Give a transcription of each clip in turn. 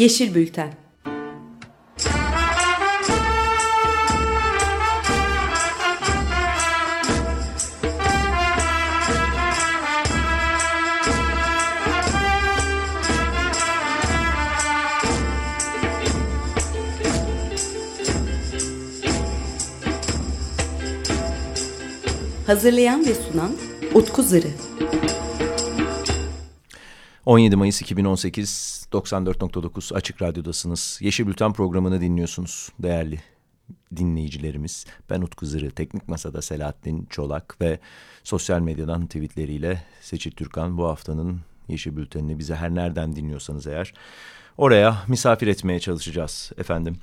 Yeşil Bülten Hazırlayan ve sunan Utku Zırı. 17 Mayıs 2018 94.9 Açık Radyo'dasınız. Yeşil Bülten programını dinliyorsunuz değerli dinleyicilerimiz. Ben Utku Zırı, Teknik Masa'da Selahattin Çolak ve sosyal medyadan tweetleriyle Seçil Türkan bu haftanın Yeşil Bültenini bize her nereden dinliyorsanız eğer oraya misafir etmeye çalışacağız efendim.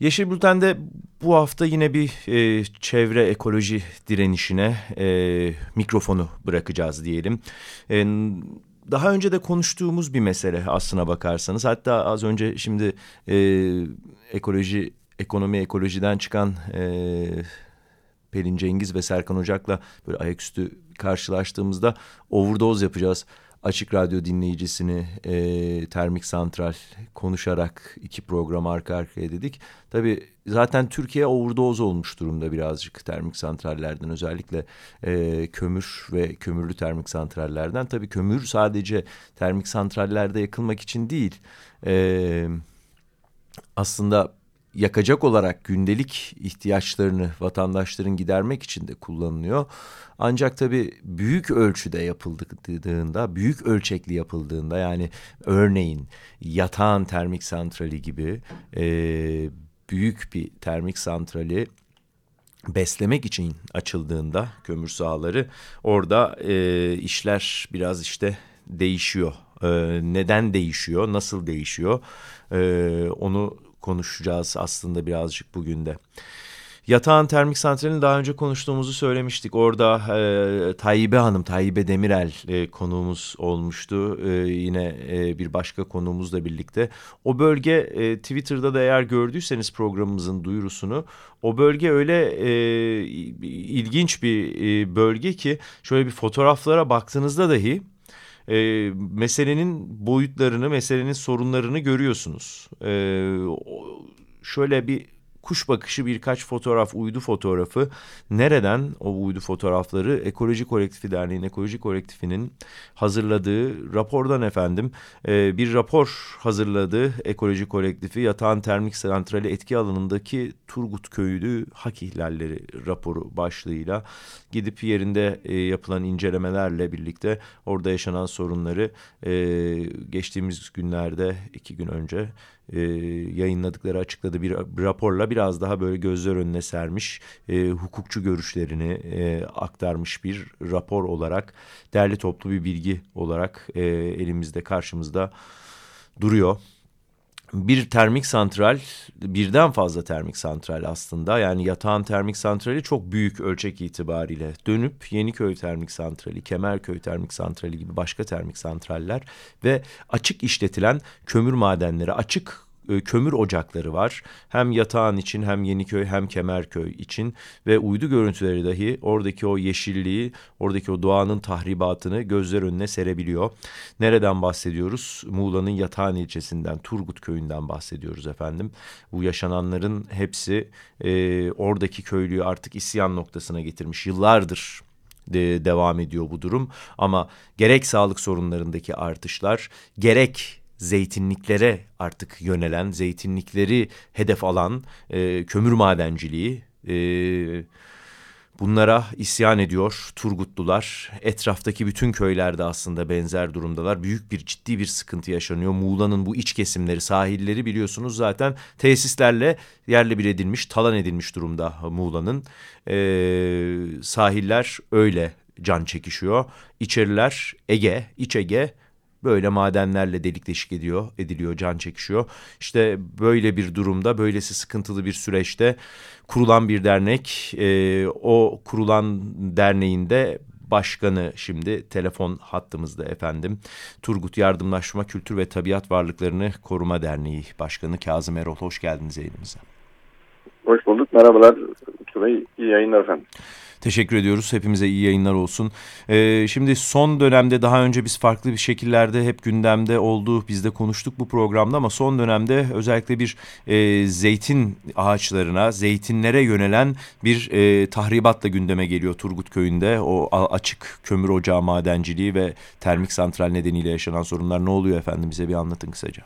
Yeşil Bülten'de bu hafta yine bir e, çevre ekoloji direnişine e, mikrofonu bırakacağız diyelim. E, daha önce de konuştuğumuz bir mesele aslına bakarsanız. Hatta az önce şimdi e, ekoloji, ekonomi ekolojiden çıkan e, Pelin Cengiz ve Serkan Ocak'la böyle ayaküstü karşılaştığımızda overdose yapacağız Açık Radyo dinleyicisini e, termik santral konuşarak iki program arka arkaya dedik. Tabii zaten Türkiye overdose olmuş durumda birazcık termik santrallerden özellikle e, kömür ve kömürlü termik santrallerden. Tabii kömür sadece termik santrallerde yakılmak için değil e, aslında yakacak olarak gündelik ihtiyaçlarını vatandaşların gidermek için de kullanılıyor. Ancak tabii büyük ölçüde yapıldığında, büyük ölçekli yapıldığında yani örneğin yatağın termik santrali gibi e, büyük bir termik santrali beslemek için açıldığında kömür sahaları orada e, işler biraz işte değişiyor. E, neden değişiyor, nasıl değişiyor e, onu konuşacağız aslında birazcık bugün de. Yatağan Termik Santrali'ni daha önce konuştuğumuzu söylemiştik. Orada e, Tayyip Hanım, Tayyip Demirel e, konuğumuz olmuştu. E, yine e, bir başka konuğumuzla birlikte. O bölge e, Twitter'da da eğer gördüyseniz programımızın duyurusunu. O bölge öyle e, ilginç bir e, bölge ki şöyle bir fotoğraflara baktığınızda dahi e, meselenin boyutlarını, meselenin sorunlarını görüyorsunuz. E, şöyle bir kuş bakışı birkaç fotoğraf, uydu fotoğrafı. Nereden o uydu fotoğrafları? Ekoloji Kolektifi Derneği'nin Ekoloji Kolektifi'nin hazırladığı rapordan efendim. E, bir rapor hazırladı Ekoloji Kolektifi Yatağan Termik Santrali etki alanındaki Turgut Köyü'lü hak ihlalleri raporu başlığıyla gidip yerinde e, yapılan incelemelerle birlikte orada yaşanan sorunları e, geçtiğimiz günlerde iki gün önce e, yayınladıkları açıkladığı bir, raporla biraz daha böyle gözler önüne sermiş e, hukukçu görüşlerini e, aktarmış bir rapor olarak derli toplu bir bilgi olarak e, elimizde karşımızda duruyor bir termik santral birden fazla termik santral aslında. Yani yatağın termik santrali çok büyük ölçek itibariyle dönüp Yeniköy termik santrali, Kemerköy termik santrali gibi başka termik santraller ve açık işletilen kömür madenleri açık e, kömür ocakları var. Hem Yatağan için hem Yeniköy hem Kemerköy için ve uydu görüntüleri dahi oradaki o yeşilliği, oradaki o doğanın tahribatını gözler önüne serebiliyor. Nereden bahsediyoruz? Muğla'nın Yatağan ilçesinden, Turgut köyünden bahsediyoruz efendim. Bu yaşananların hepsi e, oradaki köylüyü artık isyan noktasına getirmiş. Yıllardır de devam ediyor bu durum ama gerek sağlık sorunlarındaki artışlar gerek zeytinliklere artık yönelen, zeytinlikleri hedef alan e, kömür madenciliği e, bunlara isyan ediyor Turgutlular. Etraftaki bütün köylerde aslında benzer durumdalar. Büyük bir ciddi bir sıkıntı yaşanıyor. Muğla'nın bu iç kesimleri, sahilleri biliyorsunuz zaten tesislerle yerle bir edilmiş, talan edilmiş durumda Muğla'nın. E, sahiller öyle can çekişiyor. İçeriler Ege, İç Ege böyle madenlerle delik deşik ediyor, ediliyor, can çekişiyor. İşte böyle bir durumda, böylesi sıkıntılı bir süreçte kurulan bir dernek, e, o kurulan derneğinde başkanı şimdi telefon hattımızda efendim. Turgut Yardımlaşma Kültür ve Tabiat Varlıklarını Koruma Derneği Başkanı Kazım Erol. Hoş geldiniz yayınımıza. Hoş bulduk. Merhabalar. İyi yayınlar efendim. Teşekkür ediyoruz. Hepimize iyi yayınlar olsun. Ee, şimdi son dönemde daha önce biz farklı bir şekillerde hep gündemde oldu. Biz de konuştuk bu programda ama son dönemde özellikle bir e, zeytin ağaçlarına, zeytinlere yönelen bir e, tahribatla gündeme geliyor Turgut Köyü'nde. O açık kömür ocağı madenciliği ve termik santral nedeniyle yaşanan sorunlar ne oluyor efendim? Bize bir anlatın kısaca.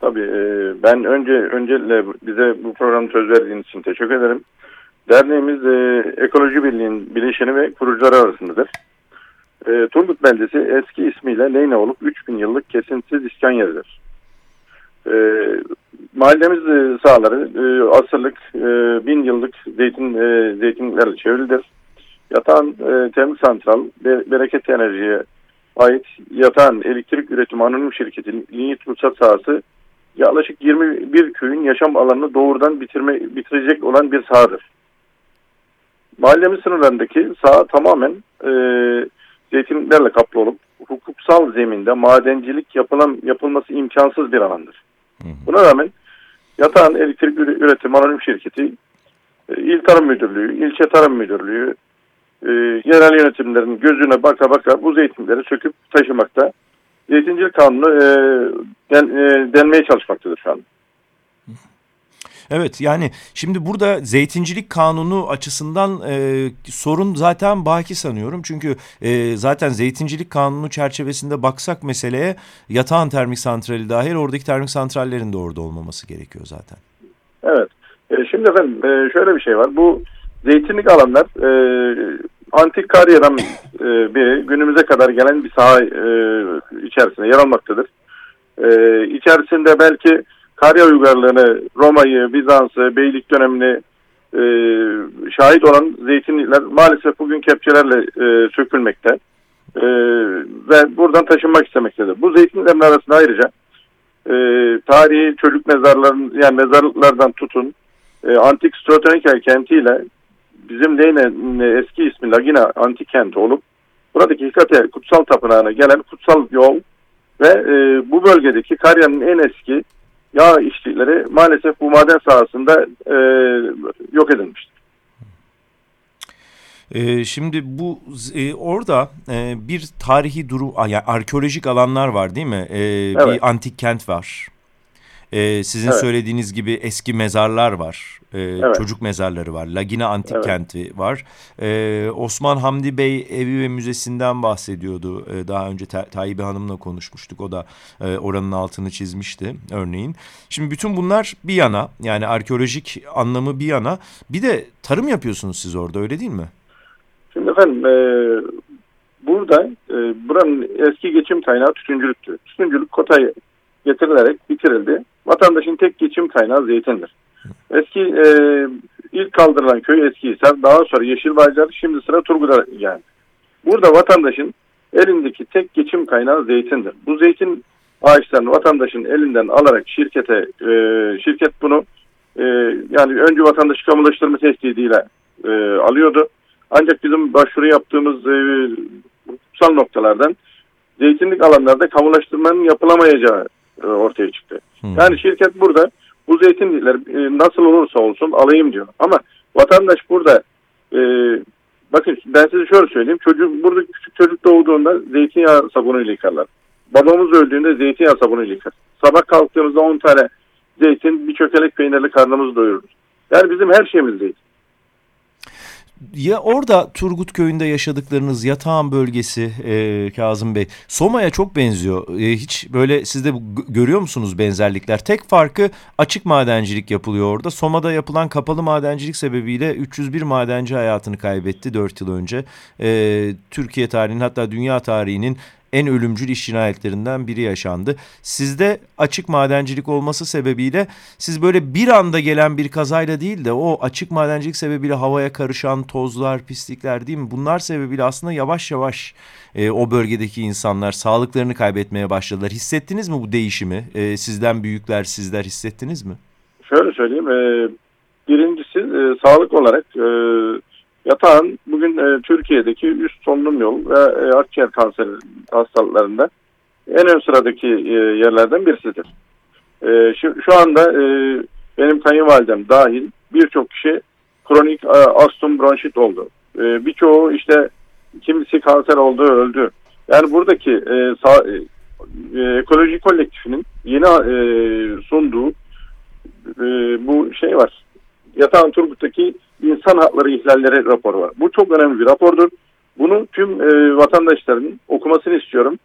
Tabii e, ben önce öncelikle bize bu programı söz verdiğiniz için teşekkür ederim. Derneğimiz e, Ekoloji Birliği'nin bileşeni ve kurucuları arasındadır. E, Turgut Beldesi eski ismiyle Leyne olup 3000 yıllık kesintisiz iskan yeridir. E, mahallemiz e, sahaları e, asırlık, e, yıllık zeytin e, zeytinlerle çevrilidir. Yatağın e, termik santral, be, bereket enerjiye ait yatağın elektrik üretimi anonim şirketi Linyit Ruhsat sahası yaklaşık 21 köyün yaşam alanını doğrudan bitirme, bitirecek olan bir sahadır. Mahallemiz sınırlarındaki saha tamamen e, zeytinlerle kaplı olup hukuksal zeminde madencilik yapılan, yapılması imkansız bir alandır. Buna rağmen yatağın elektrik üretim anonim şirketi, e, İl Tarım Müdürlüğü, ilçe Tarım Müdürlüğü, e, yerel yönetimlerin gözüne baka baka bu zeytinleri söküp taşımakta. Zeytincilik kanunu e, den, e, denmeye çalışmaktadır şu an. Evet yani şimdi burada zeytincilik kanunu açısından e, sorun zaten baki sanıyorum. Çünkü e, zaten zeytincilik kanunu çerçevesinde baksak meseleye yatağın termik santrali dahil oradaki termik santrallerin de orada olmaması gerekiyor zaten. Evet. E, şimdi efendim e, şöyle bir şey var. Bu zeytinlik alanlar e, antik Karya'dan e, beri günümüze kadar gelen bir saha e, içerisinde yer almaktadır. E, içerisinde belki Karya uygarlığını, Roma'yı, Bizans'ı, Beylik dönemini e, şahit olan zeytinlikler maalesef bugün kepçelerle e, sökülmekte e, ve buradan taşınmak istemektedir. Bu zeytinlerin arasında ayrıca e, tarihi çocuk mezarların yani mezarlıklardan tutun e, antik Strotonika kentiyle bizim Leyne eski ismi Lagina antik kenti olup buradaki Hikate kutsal tapınağına gelen kutsal yol ve e, bu bölgedeki Karya'nın en eski yağ işçileri maalesef bu maden sahasında e, yok edilmiştir. Ee, şimdi bu e, orada e, bir tarihi durum, yani arkeolojik alanlar var değil mi? Ee, evet. Bir antik kent var. Ee, sizin evet. söylediğiniz gibi eski mezarlar var. Ee, evet. Çocuk mezarları var. Lagina Antik evet. Kenti var. Ee, Osman Hamdi Bey evi ve müzesinden bahsediyordu. Ee, daha önce Ta Tayyip Hanım'la konuşmuştuk. O da e, oranın altını çizmişti örneğin. Şimdi bütün bunlar bir yana yani arkeolojik anlamı bir yana. Bir de tarım yapıyorsunuz siz orada öyle değil mi? Şimdi efendim e, burada e, buranın eski geçim kaynağı tütüncülüktü. Tütüncülük kotay getirilerek bitirildi. Vatandaşın tek geçim kaynağı zeytindir. Eski e, ilk kaldırılan köy Eskihisar, daha sonra Yeşilbaycar, şimdi sıra Turgut'a geldi. Burada vatandaşın elindeki tek geçim kaynağı zeytindir. Bu zeytin ağaçlarını vatandaşın elinden alarak şirkete, e, şirket bunu e, yani önce vatandaşı kamulaştırma tehdidiyle e, alıyordu. Ancak bizim başvuru yaptığımız e, kutsal noktalardan zeytinlik alanlarda kamulaştırmanın yapılamayacağı ortaya çıktı. Hmm. Yani şirket burada bu zeytinlikler e, nasıl olursa olsun alayım diyor. Ama vatandaş burada e, bakın ben size şöyle söyleyeyim. Çocuk, burada küçük çocuk doğduğunda zeytinyağı sabunuyla yıkarlar. Babamız öldüğünde zeytinyağı sabunuyla yıkar. Sabah kalktığımızda 10 tane zeytin bir çökelek peynirli karnımızı doyururuz. Yani bizim her şeyimiz zeytin. Ya orada Turgut Köyü'nde yaşadıklarınız yatağın bölgesi e, Kazım Bey Soma'ya çok benziyor. E, hiç böyle siz de görüyor musunuz benzerlikler? Tek farkı açık madencilik yapılıyor orada. Soma'da yapılan kapalı madencilik sebebiyle 301 madenci hayatını kaybetti 4 yıl önce. E, Türkiye tarihinin hatta dünya tarihinin en ölümcül iş cinayetlerinden biri yaşandı. Sizde açık madencilik olması sebebiyle siz böyle bir anda gelen bir kazayla değil de o açık madencilik sebebiyle havaya karışan tozlar, pislikler değil mi? Bunlar sebebiyle aslında yavaş yavaş e, o bölgedeki insanlar sağlıklarını kaybetmeye başladılar. Hissettiniz mi bu değişimi? E, sizden büyükler, sizler hissettiniz mi? Şöyle söyleyeyim. E, birincisi e, sağlık olarak e, Yatağın bugün e, Türkiye'deki üst solunum yol ve e, akciğer kanseri hastalıklarında en ön sıradaki e, yerlerden birisidir. E, şu, şu anda e, benim kayınvalidem dahil birçok kişi kronik e, astım bronşit oldu. E, birçoğu işte kimisi kanser oldu öldü. Yani buradaki e, sağ, e, e, ekoloji kolektifinin yeni e, sunduğu e, bu şey var. Yatağın Turgut'taki insan hakları ihlalleri raporu var. Bu çok önemli bir rapordur. Bunu tüm e, vatandaşların okumasını istiyorum.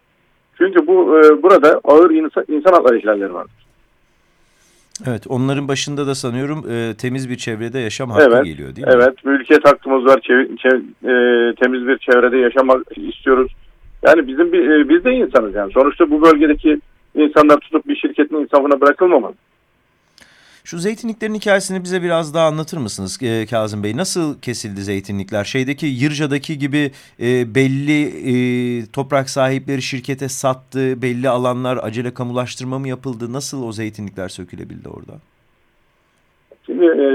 Çünkü bu e, burada ağır insan, insan hakları ihlalleri vardır. Evet onların başında da sanıyorum e, temiz bir çevrede yaşam hakkı evet, geliyor değil mi? Evet mülkiyet hakkımız var. Çev, çev, e, temiz bir çevrede yaşamak istiyoruz. Yani bizim bir, e, biz de insanız yani. Sonuçta bu bölgedeki insanlar tutup bir şirketin insafına bırakılmamalı. Şu zeytinliklerin hikayesini bize biraz daha anlatır mısınız e, Kazım Bey? Nasıl kesildi zeytinlikler? Şeydeki Yırca'daki gibi e, belli e, toprak sahipleri şirkete sattı, belli alanlar acele kamulaştırma mı yapıldı? Nasıl o zeytinlikler sökülebildi orada? Şimdi e,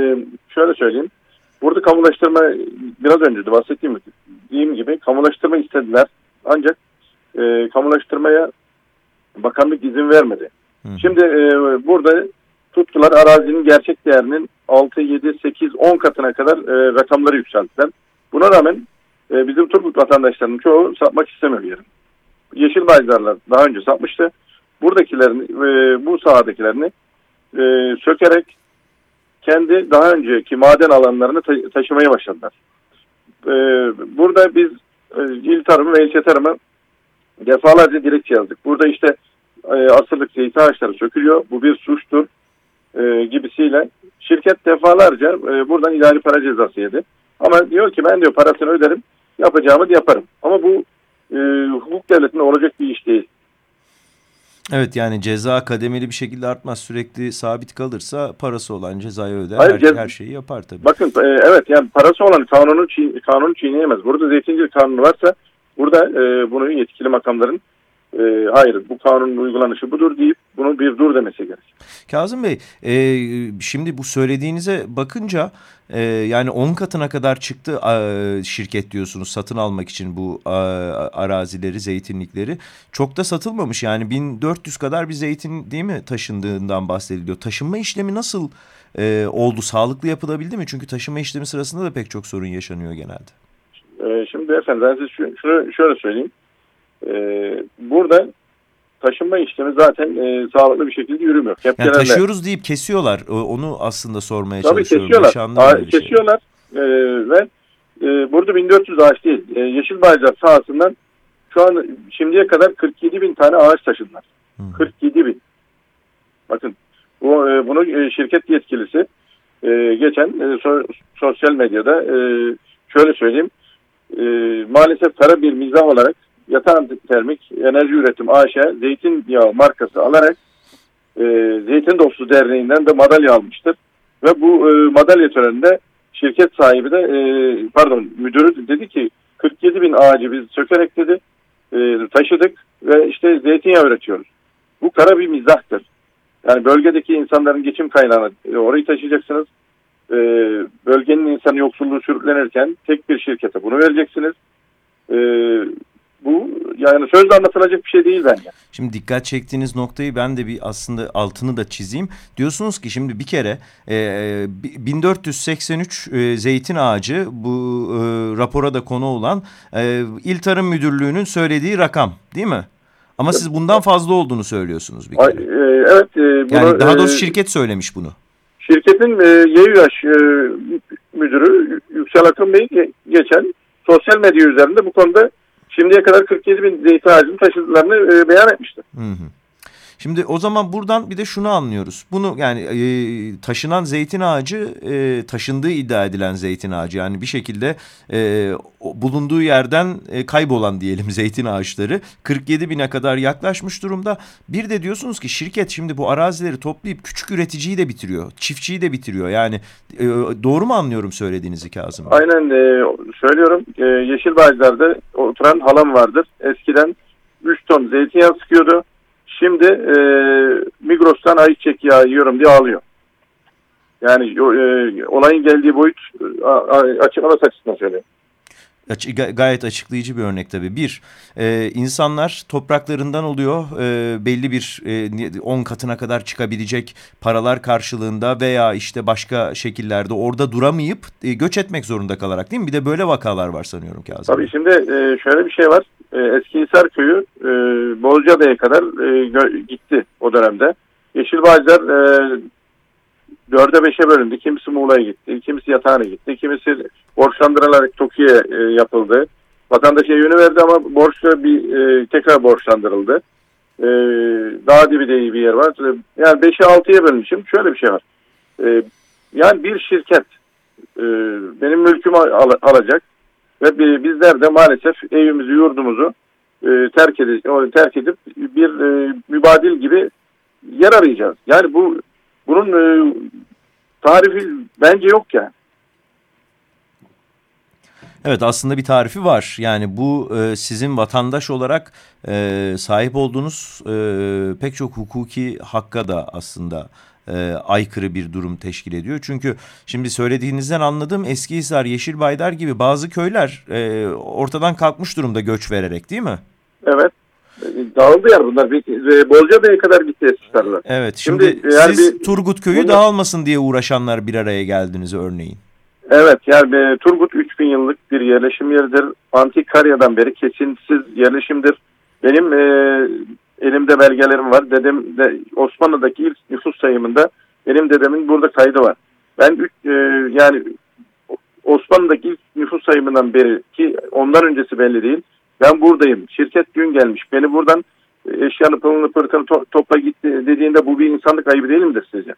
şöyle söyleyeyim. Burada kamulaştırma biraz önce de bahsettiğim gibi kamulaştırma istediler. Ancak e, kamulaştırmaya bakanlık izin vermedi. Hı. Şimdi e, burada tuttular arazinin gerçek değerinin 6, 7, 8, 10 katına kadar e, rakamları yükselttiler. Buna rağmen e, bizim Turgut vatandaşlarının çoğu satmak istemiyor yerim. Yeşil baydarlar daha önce satmıştı. Buradakilerini, e, bu sahadakilerini e, sökerek kendi daha önceki maden alanlarını ta taşımaya başladılar. E, burada biz e, il tarımı ve ilçe tarımı defalarca dilekçe yazdık. Burada işte e, asırlık zeytin ağaçları sökülüyor. Bu bir suçtur gibisiyle şirket defalarca e, buradan idari para cezası yedi. Ama diyor ki ben diyor parasını öderim yapacağımı yaparım. Ama bu e, hukuk devletinde olacak bir iş değil. Evet yani ceza kademeli bir şekilde artmaz sürekli sabit kalırsa parası olan cezayı öder Hayır, her, her şeyi yapar tabii. Bakın e, evet yani parası olan kanunu, çiğ, kanunu çiğneyemez. Burada zeytincilik kanunu varsa burada e, bunu yetkili makamların e, hayır bu kanunun uygulanışı budur deyip bunu bir dur demesi gerek. Kazım Bey e, şimdi bu söylediğinize bakınca e, yani 10 katına kadar çıktı e, şirket diyorsunuz satın almak için bu e, arazileri zeytinlikleri çok da satılmamış yani 1400 kadar bir zeytin değil mi taşındığından bahsediliyor. Taşınma işlemi nasıl e, oldu sağlıklı yapılabildi mi? Çünkü taşınma işlemi sırasında da pek çok sorun yaşanıyor genelde. E, şimdi efendim ben size şunu şöyle söyleyeyim. Ee, burada taşınma işlemi zaten e, sağlıklı bir şekilde yürümüyor. Yani taşıyoruz deyip kesiyorlar. Onu aslında sormaya Tabii çalışıyorum. kesiyorlar. Aa, kesiyorlar şey. ee, ve e, burada 1400 ağaç değil. E, Yeşil Baycar sahasından şu an şimdiye kadar 47 bin tane ağaç taşıdılar. Hı. 47 bin. Bakın bu, e, bunu e, şirket yetkilisi e, geçen e, so, sosyal medyada e, şöyle söyleyeyim e, maalesef kara bir mizah olarak Yatağan Termik Enerji Üretim AŞ zeytinyağı markası alarak e, Zeytin Dostu Derneği'nden de madalya almıştır. Ve bu e, madalya töreninde şirket sahibi de e, pardon müdürü dedi ki 47 bin ağacı biz sökerek dedi e, taşıdık ve işte zeytinyağı üretiyoruz. Bu kara bir mizahtır. Yani bölgedeki insanların geçim kaynağını e, orayı taşıyacaksınız. E, bölgenin insanı yoksulluğu sürüklenirken tek bir şirkete bunu vereceksiniz. E, bu yani sözle anlatılacak bir şey değil bence. Şimdi dikkat çektiğiniz noktayı ben de bir aslında altını da çizeyim. Diyorsunuz ki şimdi bir kere e, 1483 e, zeytin ağacı bu e, rapora da konu olan e, İl Tarım Müdürlüğü'nün söylediği rakam değil mi? Ama siz bundan fazla olduğunu söylüyorsunuz bir kere. Ay, e, evet. E, bunu, yani daha doğrusu e, şirket söylemiş bunu. Şirketin e, YÜYAŞ e, müdürü Yüksel Akın Bey geçen sosyal medya üzerinde bu konuda şimdiye kadar 47 bin zeytin ağacını taşıdıklarını e, beyan etmişti. Hı hı. Şimdi o zaman buradan bir de şunu anlıyoruz. Bunu yani e, taşınan zeytin ağacı e, taşındığı iddia edilen zeytin ağacı. Yani bir şekilde e, bulunduğu yerden e, kaybolan diyelim zeytin ağaçları 47 bine kadar yaklaşmış durumda. Bir de diyorsunuz ki şirket şimdi bu arazileri toplayıp küçük üreticiyi de bitiriyor. Çiftçiyi de bitiriyor. Yani e, doğru mu anlıyorum söylediğinizi Kazım? Aynen e, söylüyorum. E, Yeşil Bağcılar'da oturan halam vardır. Eskiden 3 ton zeytinyağı sıkıyordu. Şimdi e, Migros'tan ayçiçek yağı yiyorum diye ağlıyor. Yani e, olayın geldiği boyut a, açıklaması açısından söylüyorum. Açı, gayet açıklayıcı bir örnek tabii. Bir, e, insanlar topraklarından oluyor e, belli bir 10 e, katına kadar çıkabilecek paralar karşılığında veya işte başka şekillerde orada duramayıp e, göç etmek zorunda kalarak değil mi? Bir de böyle vakalar var sanıyorum Kazım. Tabii şimdi e, şöyle bir şey var. E, Eski Hisar Köyü e, Bozcaada'ya kadar e, gitti o dönemde. Yeşilbağcılar e, dörde beşe bölündü. Kimisi Muğla'ya gitti, kimisi Yatağan'a gitti, kimisi borçlandırılarak Tokyo'ya e, yapıldı. Vatandaş evini verdi ama borçla bir e, tekrar borçlandırıldı. E, daha dibi de iyi bir yer var. Yani 5'e 6'ya bölmüşüm. Şöyle bir şey var. E, yani bir şirket e, benim mülkümü al, alacak ve bizler de maalesef evimizi, yurdumuzu e, terk, edip, terk edip bir e, mübadil gibi yer arayacağız. Yani bu bunun e, tarifi bence yok yani. Evet aslında bir tarifi var. Yani bu e, sizin vatandaş olarak e, sahip olduğunuz e, pek çok hukuki hakka da aslında e, aykırı bir durum teşkil ediyor. Çünkü şimdi söylediğinizden anladığım Eskihisar, Yeşilbaydar gibi bazı köyler e, ortadan kalkmış durumda göç vererek değil mi? Evet. Dağıldı yer bunlar. Bozcaada'ya kadar gitti Eskişehir'ler. Evet. Şimdi, şimdi yani siz bir, Turgut köyü bunlar, dağılmasın diye uğraşanlar bir araya geldiniz örneğin. Evet yani Turgut 3000 yıllık bir yerleşim yeridir. Antik Karya'dan beri kesintisiz yerleşimdir. Benim e, elimde belgelerim var. Dedem de Osmanlı'daki ilk nüfus sayımında benim dedemin burada kaydı var. Ben e, yani Osmanlı'daki ilk nüfus sayımından beri ki ondan öncesi belli değil. Ben buradayım. Şirket dün gelmiş. Beni buradan e, eşyanı pılını pırtını to topla gitti dediğinde bu bir insanlık ayıbı değil midir sizce?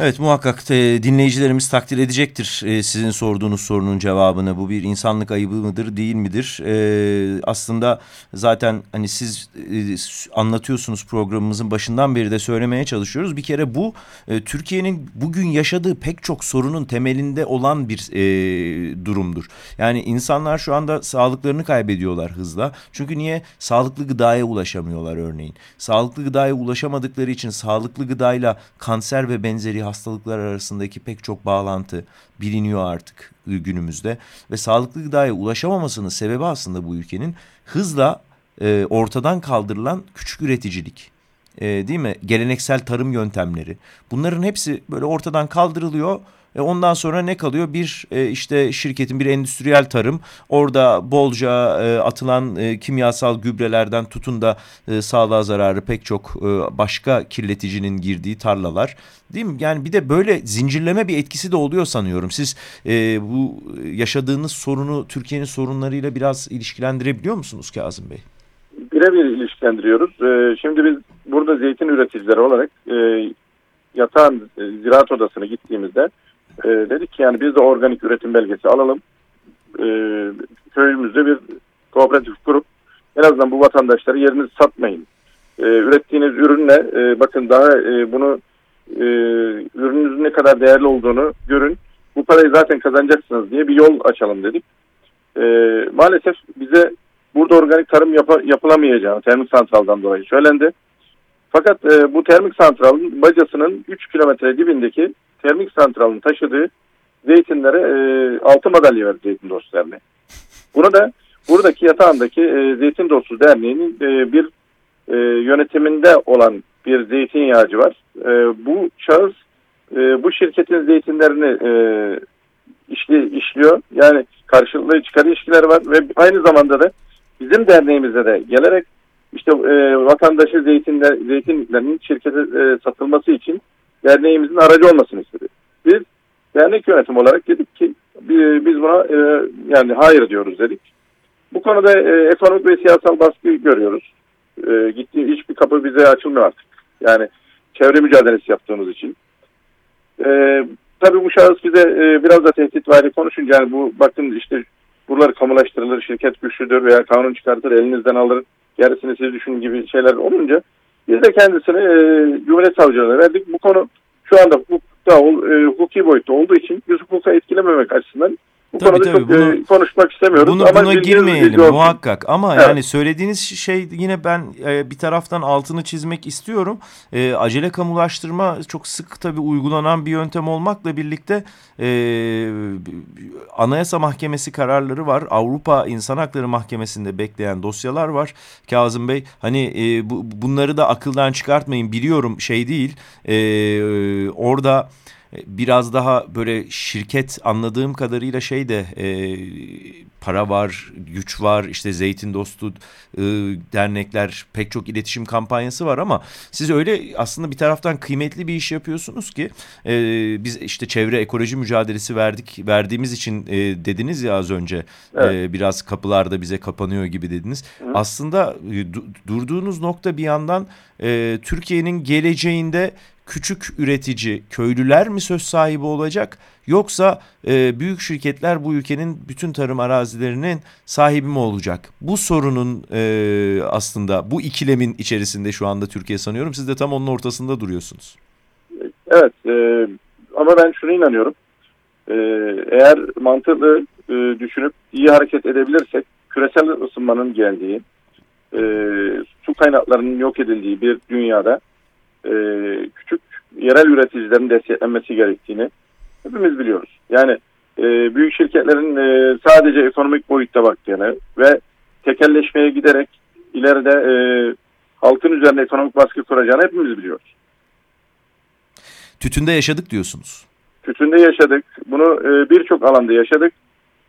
Evet muhakkak e, dinleyicilerimiz takdir edecektir e, sizin sorduğunuz sorunun cevabını. Bu bir insanlık ayıbı mıdır değil midir? E, aslında zaten hani siz e, anlatıyorsunuz programımızın başından beri de söylemeye çalışıyoruz. Bir kere bu e, Türkiye'nin bugün yaşadığı pek çok sorunun temelinde olan bir e, durumdur. Yani insanlar şu anda sağlıklarını kaybediyorlar hızla. Çünkü niye? Sağlıklı gıdaya ulaşamıyorlar örneğin. Sağlıklı gıdaya ulaşamadıkları için sağlıklı gıdayla kanser ve benzeri hastalıklar arasındaki pek çok bağlantı biliniyor artık günümüzde. Ve sağlıklı gıdaya ulaşamamasının sebebi aslında bu ülkenin hızla e, ortadan kaldırılan küçük üreticilik. E, değil mi? Geleneksel tarım yöntemleri. Bunların hepsi böyle ortadan kaldırılıyor e ondan sonra ne kalıyor? Bir e, işte şirketin bir endüstriyel tarım orada bolca e, atılan e, kimyasal gübrelerden tutun da e, sağlığa zararı pek çok e, başka kirleticinin girdiği tarlalar değil mi? Yani bir de böyle zincirleme bir etkisi de oluyor sanıyorum. Siz e, bu yaşadığınız sorunu Türkiye'nin sorunlarıyla biraz ilişkilendirebiliyor musunuz Kazım Bey? Birebir ilişkilendiriyoruz. E, şimdi biz burada zeytin üreticileri olarak e, yatağın e, ziraat odasına gittiğimizde e, dedik ki yani biz de organik üretim belgesi alalım. E, köyümüzde bir kooperatif kurup en azından bu vatandaşları yerinizi satmayın. E, ürettiğiniz ürünle e, bakın daha e, bunu e, ürününüzün ne kadar değerli olduğunu görün. Bu parayı zaten kazanacaksınız diye bir yol açalım dedik. E, maalesef bize burada organik tarım yap yapılamayacağı termik santraldan dolayı söylendi. Fakat e, bu termik santralın bacasının 3 kilometre dibindeki termik santralın taşıdığı zeytinlere e, altı madalya verdi Zeytin Dostu Derneği. Bunu da buradaki yatağındaki e, Zeytin Dostu Derneği'nin e, bir e, yönetiminde olan bir zeytin yağcı var. E, bu şahıs e, bu şirketin zeytinlerini e, işli, işliyor. Yani karşılıklı çıkar ilişkiler var ve aynı zamanda da bizim derneğimize de gelerek işte e, vatandaşı zeytinler, zeytinlerin şirkete e, satılması için derneğimizin aracı olmasını istedi. Biz dernek yönetim olarak dedik ki biz buna e, yani hayır diyoruz dedik. Bu konuda e, ekonomik ve siyasal baskı görüyoruz. E, gittiğim hiçbir kapı bize açılmıyor artık. Yani çevre mücadelesi yaptığımız için. E, tabii bu şahıs bize biraz da tehdit vari konuşunca yani bu bakın işte buralar kamulaştırılır, şirket güçlüdür veya kanun çıkartır, elinizden alır, gerisini siz düşünün gibi şeyler olunca biz de kendisini e, Cumhuriyet Savcılığına verdik. Bu konu şu anda hukukta, e, hukuki boyutta olduğu için biz hukuka etkilememek açısından bu Tabii, konuda tabii, çok bunu- e, konuşmak istemiyoruz. Bunu, ama buna girmeyelim muhakkak ama Evet. yani söylediğiniz şey yine ben e, bir taraftan altını çizmek istiyorum. E, acele kamulaştırma çok sık tabii uygulanan bir yöntem olmakla birlikte e, Anayasa Mahkemesi kararları var. Avrupa İnsan Hakları Mahkemesi'nde bekleyen dosyalar var. Kazım Bey hani e, bu, bunları da akıldan çıkartmayın biliyorum şey değil. E, orada biraz daha böyle şirket anladığım kadarıyla şey de e, para var, güç var, işte Zeytin Dostu e, dernekler pek çok iletişim kampanyası var ama siz öyle aslında bir taraftan kıymetli bir iş yapıyorsunuz ki e, biz işte çevre ekoloji mücadelesi verdik verdiğimiz için e, dediniz ya az önce Evet. e, biraz kapılar da bize kapanıyor gibi dediniz. Hı. Aslında e, du- durduğunuz nokta bir yandan e, Türkiye'nin geleceğinde küçük üretici köylüler mi söz sahibi olacak yoksa e, büyük şirketler bu ülkenin bütün tarım arazilerinin sahibi mi olacak? Bu sorunun e, aslında bu ikilemin içerisinde şu anda Türkiye sanıyorum. Siz de tam onun ortasında duruyorsunuz. Evet e, ama ben şuna inanıyorum. E, eğer mantıklı e, düşünüp iyi hareket edebilirsek küresel ısınmanın geldiği, e, su kaynaklarının yok edildiği bir dünyada e, küçük yerel üreticilerin desteklenmesi gerektiğini hepimiz biliyoruz. Yani e, büyük şirketlerin e, sadece ekonomik boyutta baktığını ve tekelleşmeye giderek ileride e, halkın üzerine ekonomik baskı kuracağını hepimiz biliyoruz. Tütünde yaşadık diyorsunuz. Tütünde yaşadık. Bunu e, birçok alanda yaşadık.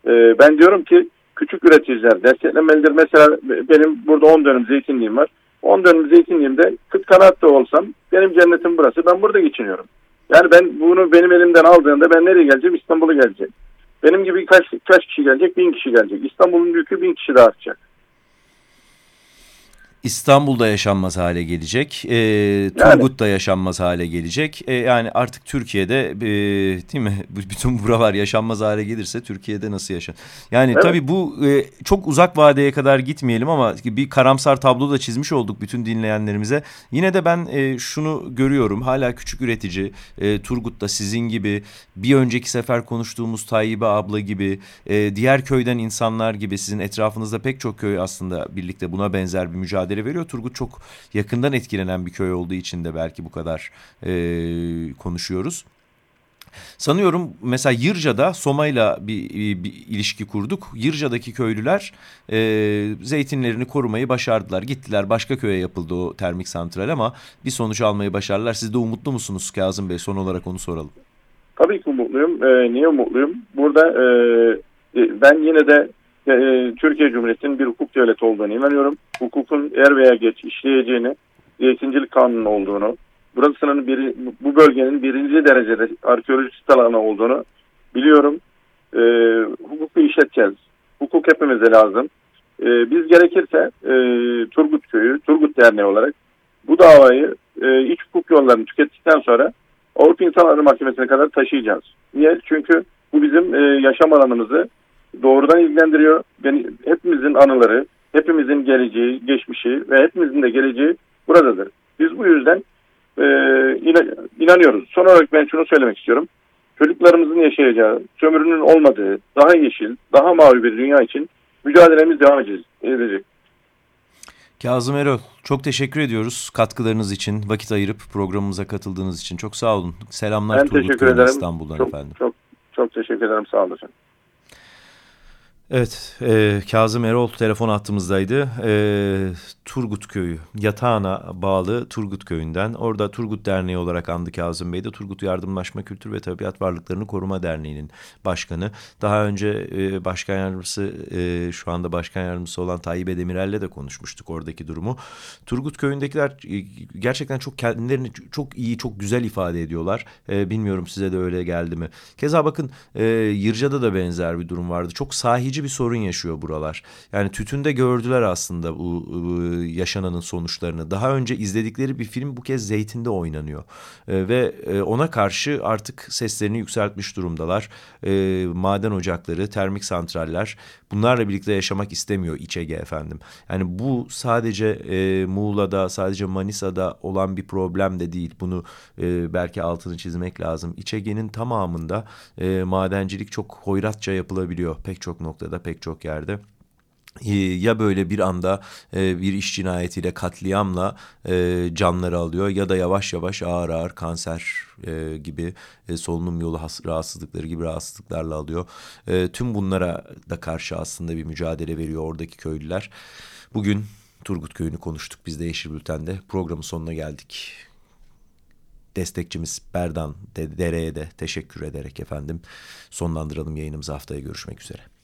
E, ben diyorum ki küçük üreticiler desteklenmelidir. Mesela benim burada 10 dönüm zeytinliğim var. 10 dönüm zeytinliğimde kıt kanaat da olsam benim cennetim burası. Ben burada geçiniyorum. Yani ben bunu benim elimden aldığında ben nereye geleceğim? İstanbul'a geleceğim. Benim gibi kaç, kaç kişi gelecek? Bin kişi gelecek. İstanbul'un yükü bin kişi daha artacak. İstanbul'da yaşanmaz hale gelecek. E, Turgut'ta yaşanmaz hale gelecek. E, yani artık Türkiye'de e, değil mi? Bütün buralar yaşanmaz hale gelirse Türkiye'de nasıl yaşar? Yani Evet. tabii bu e, çok uzak vadeye kadar gitmeyelim ama bir karamsar tablo da çizmiş olduk bütün dinleyenlerimize. Yine de ben e, şunu görüyorum. Hala küçük üretici e, Turgut'ta sizin gibi bir önceki sefer konuştuğumuz Tayyibe abla gibi e, diğer köyden insanlar gibi sizin etrafınızda pek çok köy aslında birlikte buna benzer bir mücadele veriyor. Turgut çok yakından etkilenen bir köy olduğu için de belki bu kadar e, konuşuyoruz. Sanıyorum mesela Yırca'da Soma'yla bir, bir ilişki kurduk. Yırca'daki köylüler e, zeytinlerini korumayı başardılar. Gittiler başka köye yapıldı o termik santral ama bir sonuç almayı başardılar. Siz de umutlu musunuz Kazım Bey? Son olarak onu soralım. Tabii ki mutluyum. Ee, niye mutluyum? Burada e, e, ben yine de e, Türkiye Cumhuriyeti'nin bir hukuk devleti olduğunu inanıyorum. Hukukun er veya geç işleyeceğini, zeytincilik kanunu olduğunu, burasının biri, bu bölgenin birinci derecede arkeolojik alanı olduğunu biliyorum. E, hukuku işleteceğiz. Hukuk hepimize lazım. E, biz gerekirse e, Turgut Köyü, Turgut Derneği olarak bu davayı e, iç hukuk yollarını tükettikten sonra Avrupa İnsan Hakları Mahkemesi'ne kadar taşıyacağız. Niye? Çünkü bu bizim e, yaşam alanımızı doğrudan ilgilendiriyor. Beni, hepimizin anıları, hepimizin geleceği, geçmişi ve hepimizin de geleceği buradadır. Biz bu yüzden e, ina- inanıyoruz. Son olarak ben şunu söylemek istiyorum. Çocuklarımızın yaşayacağı, sömürünün olmadığı, daha yeşil, daha mavi bir dünya için mücadelemiz devam edecek. Kazım Erol çok teşekkür ediyoruz katkılarınız için, vakit ayırıp programımıza katıldığınız için. Çok sağ olun. Selamlar Ben Turgut ederim. İstanbul'dan Çok, efendim. çok, çok teşekkür ederim. Sağ olun. Evet, e, Kazım Erol telefon hattımızdaydı. E, Turgut Köyü, yatağına bağlı Turgut Köyü'nden. Orada Turgut Derneği olarak andı Kazım Bey de Turgut Yardımlaşma Kültür ve Tabiat Varlıklarını Koruma Derneği'nin başkanı. Daha önce e, başkan yardımcısı, e, şu anda başkan yardımcısı olan Tayyip Demirel'le de konuşmuştuk oradaki durumu. Turgut Köyü'ndekiler e, gerçekten çok kendilerini çok iyi, çok güzel ifade ediyorlar. E, bilmiyorum size de öyle geldi mi? Keza bakın e, Yırca'da da benzer bir durum vardı. Çok sahici kalıcı bir sorun yaşıyor buralar. Yani tütünde gördüler aslında bu, bu yaşananın sonuçlarını. Daha önce izledikleri bir film bu kez zeytinde oynanıyor. E, ve e, ona karşı artık seslerini yükseltmiş durumdalar. E, maden ocakları, termik santraller bunlarla birlikte yaşamak istemiyor İç Ege efendim. Yani bu sadece e, Muğla'da, sadece Manisa'da olan bir problem de değil. Bunu e, belki altını çizmek lazım. İç Ege'nin tamamında e, madencilik çok hoyratça yapılabiliyor. Pek çok noktada, pek çok yerde ya böyle bir anda e, bir iş cinayetiyle katliamla e, canları alıyor ya da yavaş yavaş ağır ağır kanser e, gibi solunum yolu rahatsızlıkları gibi rahatsızlıklarla alıyor. Tüm bunlara da karşı aslında bir mücadele veriyor oradaki köylüler. Bugün Turgut Köyü'nü konuştuk biz de Yeşil Bülten'de. Programın sonuna geldik. Destekçimiz Berdan Dere'ye de teşekkür ederek efendim sonlandıralım yayınımızı haftaya görüşmek üzere.